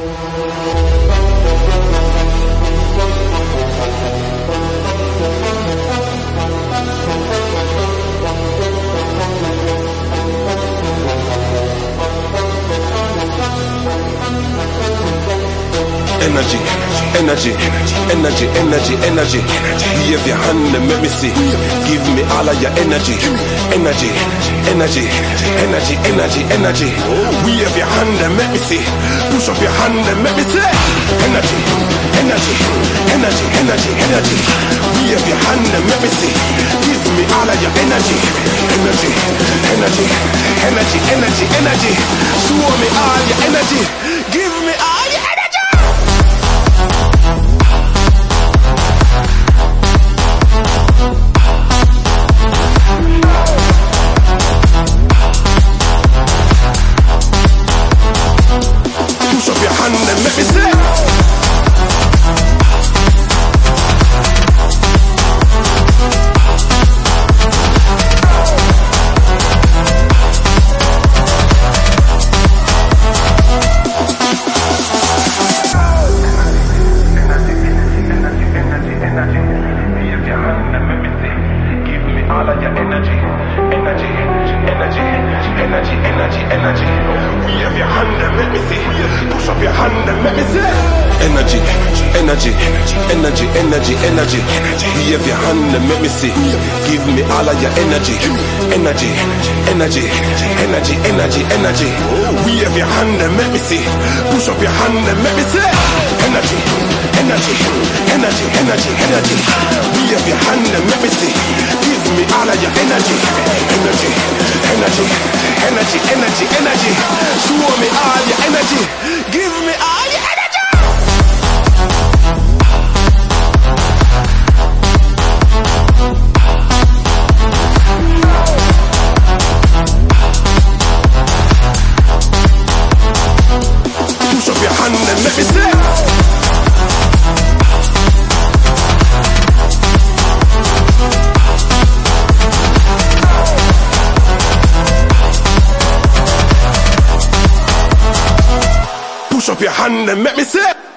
Thank you. Energy, energy, energy, energy, energy. Wave your hand and make me see. Give me all of your energy, energy, energy, energy, energy, energy. Wave your hand and make me see. Push up your hand and make me see. Energy, energy, energy, energy, energy. Wave your hand and make me see. Give me all of your energy, energy, energy, energy, energy, energy. Show me all energy, energy, energy. Wave your hand and make me see. Push up your hand and make me see. Energy, energy, energy, energy, energy. Wave your hand and make me see. Give me all of your energy, energy, energy, energy, energy, energy. Wave your hand and make me see. Push up your hand and make me see. Energy, energy, energy, energy, energy. Wave your hand and make me see. Give me all of your energy, energy, energy, energy, energy, energy. Show me all your energy. Give me all your energy. Make me say. Push up your hand and make me say.